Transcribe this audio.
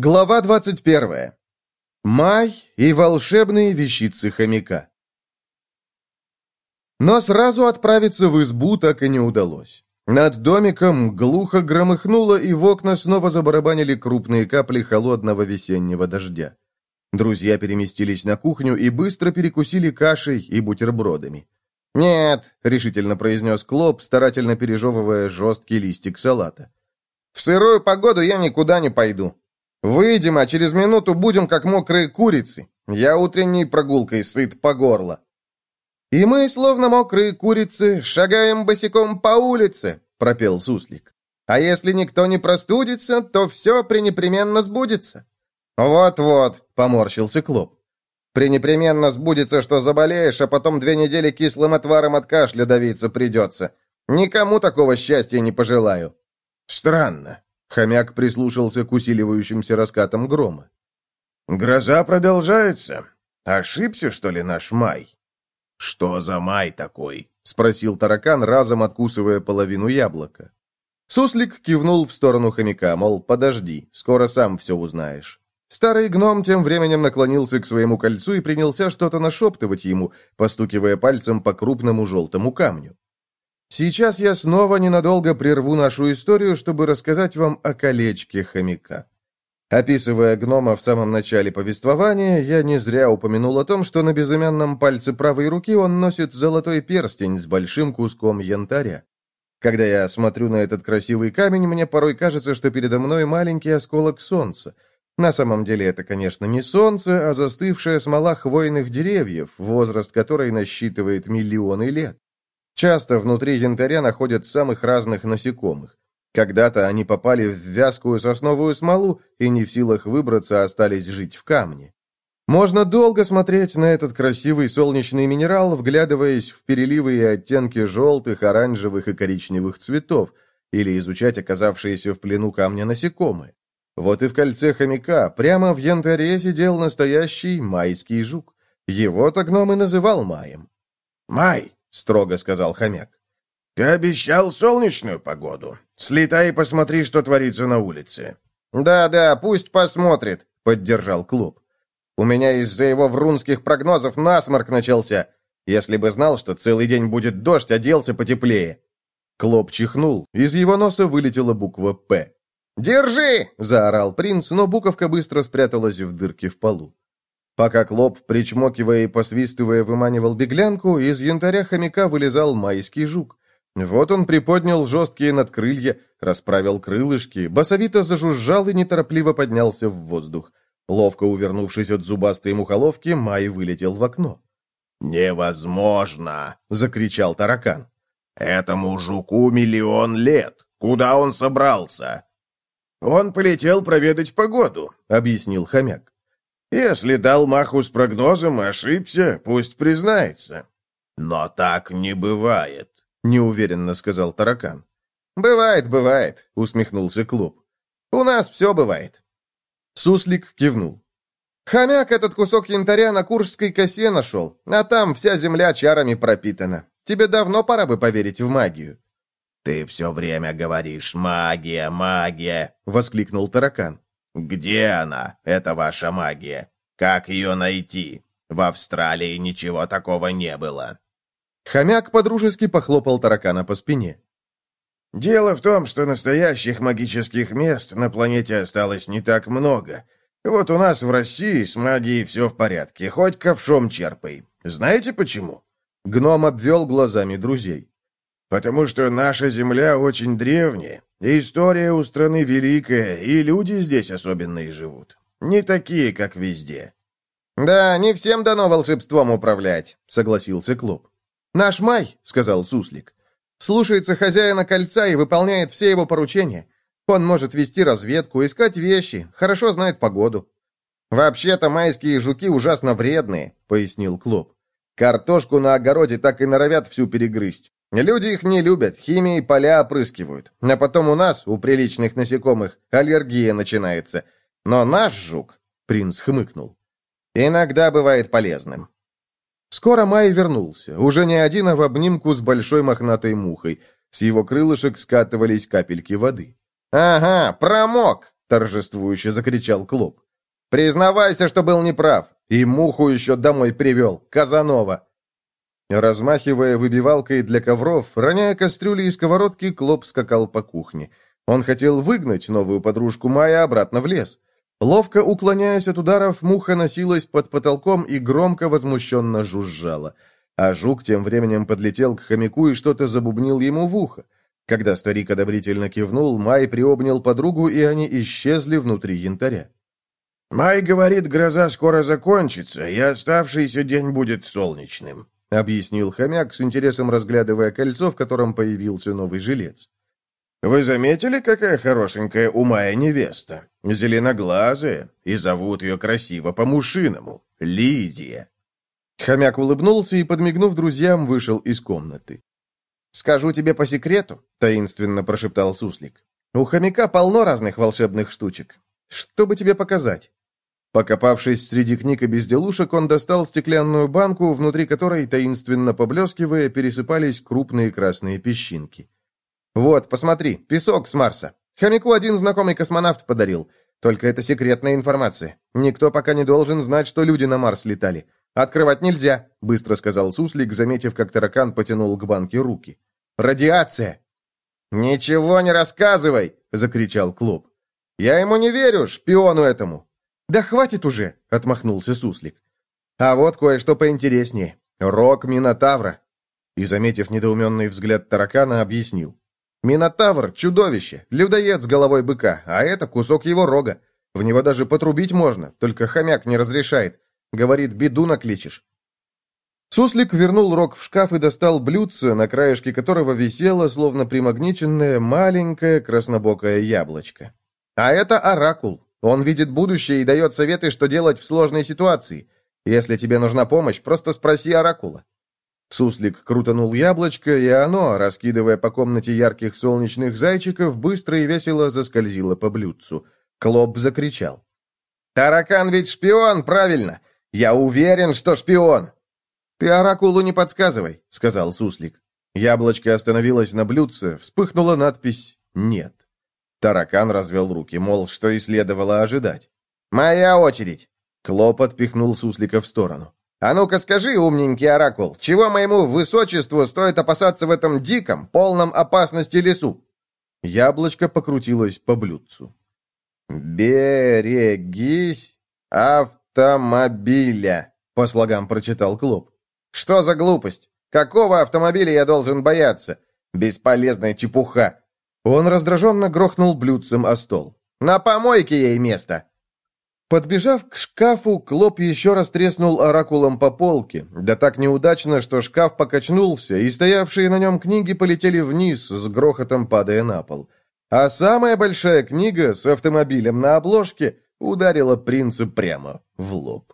Глава 21. Май и волшебные вещицы хомяка. Но сразу отправиться в избу так и не удалось. Над домиком глухо громыхнуло, и в окна снова забарабанили крупные капли холодного весеннего дождя. Друзья переместились на кухню и быстро перекусили кашей и бутербродами. «Нет», — решительно произнес Клоп, старательно пережевывая жесткий листик салата. «В сырую погоду я никуда не пойду. Выйдем, а через минуту будем как мокрые курицы. Я утренней прогулкой сыт по горло. И мы, словно мокрые курицы, шагаем босиком по улице, пропел Суслик. А если никто не простудится, то все пренепременно сбудется. Вот-вот, поморщился Клоп. Пренепременно сбудется, что заболеешь, а потом две недели кислым отваром от кашля давиться придется. Никому такого счастья не пожелаю. Странно. Хомяк прислушался к усиливающимся раскатам грома. «Гроза продолжается. Ошибся, что ли, наш май?» «Что за май такой?» — спросил таракан, разом откусывая половину яблока. Суслик кивнул в сторону хомяка, мол, подожди, скоро сам все узнаешь. Старый гном тем временем наклонился к своему кольцу и принялся что-то нашептывать ему, постукивая пальцем по крупному желтому камню. Сейчас я снова ненадолго прерву нашу историю, чтобы рассказать вам о колечке хомяка. Описывая гнома в самом начале повествования, я не зря упомянул о том, что на безымянном пальце правой руки он носит золотой перстень с большим куском янтаря. Когда я смотрю на этот красивый камень, мне порой кажется, что передо мной маленький осколок солнца. На самом деле это, конечно, не солнце, а застывшая смола хвойных деревьев, возраст которой насчитывает миллионы лет. Часто внутри янтаря находят самых разных насекомых. Когда-то они попали в вязкую сосновую смолу и не в силах выбраться, остались жить в камне. Можно долго смотреть на этот красивый солнечный минерал, вглядываясь в переливы и оттенки желтых, оранжевых и коричневых цветов, или изучать оказавшиеся в плену камня насекомые. Вот и в кольце хомяка прямо в янтаре сидел настоящий майский жук. Его-то гном и называл маем. «Май!» — строго сказал хомяк. «Ты обещал солнечную погоду. Слетай и посмотри, что творится на улице». «Да-да, пусть посмотрит», — поддержал клуб. «У меня из-за его врунских прогнозов насморк начался. Если бы знал, что целый день будет дождь, оделся потеплее». Клоп чихнул, из его носа вылетела буква «П». «Держи!» — заорал принц, но буковка быстро спряталась в дырке в полу. Пока Клоп, причмокивая и посвистывая, выманивал беглянку, из янтаря хомяка вылезал майский жук. Вот он приподнял жесткие надкрылья, расправил крылышки, басовито зажужжал и неторопливо поднялся в воздух. Ловко увернувшись от зубастой мухоловки, Май вылетел в окно. «Невозможно!» — закричал таракан. «Этому жуку миллион лет! Куда он собрался?» «Он полетел проведать погоду», — объяснил хомяк. Если дал маху с прогнозом и ошибся, пусть признается. Но так не бывает, неуверенно сказал таракан. Бывает, бывает, усмехнулся клуб. У нас все бывает. Суслик кивнул. Хомяк этот кусок янтаря на Куршской косе нашел, а там вся земля чарами пропитана. Тебе давно пора бы поверить в магию. «Ты все время говоришь «магия, магия», — воскликнул таракан. «Где она, эта ваша магия? Как ее найти? В Австралии ничего такого не было». Хомяк подружески похлопал таракана по спине. «Дело в том, что настоящих магических мест на планете осталось не так много. Вот у нас в России с магией все в порядке, хоть ковшом черпай. Знаете почему?» Гном обвел глазами друзей. «Потому что наша Земля очень древняя, История у страны великая, и люди здесь особенные живут. Не такие, как везде». «Да, не всем дано волшебством управлять», — согласился Клуб. «Наш Май», — сказал Суслик, — «слушается хозяина кольца и выполняет все его поручения. Он может вести разведку, искать вещи, хорошо знает погоду». «Вообще-то майские жуки ужасно вредные», — пояснил Клуб. «Картошку на огороде так и норовят всю перегрызть. Люди их не любят, химией поля опрыскивают. А потом у нас, у приличных насекомых, аллергия начинается. Но наш жук, принц хмыкнул, иногда бывает полезным. Скоро Май вернулся, уже не один, а в обнимку с большой мохнатой мухой. С его крылышек скатывались капельки воды. «Ага, промок!» — торжествующе закричал Клоп. «Признавайся, что был неправ, и муху еще домой привел, Казанова!» Размахивая выбивалкой для ковров, роняя кастрюли и сковородки, Клоп скакал по кухне. Он хотел выгнать новую подружку Майя обратно в лес. Ловко уклоняясь от ударов, муха носилась под потолком и громко возмущенно жужжала. А жук тем временем подлетел к хомяку и что-то забубнил ему в ухо. Когда старик одобрительно кивнул, Май приобнял подругу, и они исчезли внутри янтаря. «Май говорит, гроза скоро закончится, и оставшийся день будет солнечным», — объяснил хомяк, с интересом разглядывая кольцо, в котором появился новый жилец. «Вы заметили, какая хорошенькая у Мая невеста? Зеленоглазая, и зовут ее красиво по-мушиному — Лидия». Хомяк улыбнулся и, подмигнув друзьям, вышел из комнаты. «Скажу тебе по секрету», — таинственно прошептал Суслик. «У хомяка полно разных волшебных штучек. Что бы тебе показать?» Покопавшись среди книг и безделушек, он достал стеклянную банку, внутри которой, таинственно поблескивая, пересыпались крупные красные песчинки. «Вот, посмотри, песок с Марса. Хомяку один знакомый космонавт подарил. Только это секретная информация. Никто пока не должен знать, что люди на Марс летали. «Открывать нельзя», — быстро сказал Суслик, заметив, как таракан потянул к банке руки. «Радиация!» «Ничего не рассказывай!» — закричал Клоп. «Я ему не верю, шпиону этому!» «Да хватит уже!» — отмахнулся Суслик. «А вот кое-что поинтереснее. Рок Минотавра!» И, заметив недоуменный взгляд таракана, объяснил. «Минотавр — чудовище, людоед с головой быка, а это кусок его рога. В него даже потрубить можно, только хомяк не разрешает. Говорит, беду накличешь. Суслик вернул рог в шкаф и достал блюдце, на краешке которого висело, словно примагниченное, маленькое краснобокое яблочко. А это оракул. Он видит будущее и дает советы, что делать в сложной ситуации. Если тебе нужна помощь, просто спроси оракула. Суслик крутанул яблочко, и оно, раскидывая по комнате ярких солнечных зайчиков, быстро и весело заскользило по блюдцу. Клоп закричал. «Таракан ведь шпион, правильно! Я уверен, что шпион!» «Ты оракулу не подсказывай», — сказал Суслик. Яблочко остановилось на блюдце, вспыхнула надпись «Нет». Таракан развел руки, мол, что и следовало ожидать. «Моя очередь!» Клоп отпихнул Суслика в сторону. «А ну-ка скажи, умненький оракул, чего моему высочеству стоит опасаться в этом диком, полном опасности лесу?» Яблочко покрутилось по блюдцу. «Берегись, ав...» «Автомобиля», — по слогам прочитал Клоп. «Что за глупость? Какого автомобиля я должен бояться? Бесполезная чепуха!» Он раздраженно грохнул блюдцем о стол. «На помойке ей место!» Подбежав к шкафу, Клоп еще раз треснул оракулом по полке, да так неудачно, что шкаф покачнулся, и стоявшие на нем книги полетели вниз, с грохотом падая на пол. А самая большая книга с автомобилем на обложке ударила принца прямо в лоб.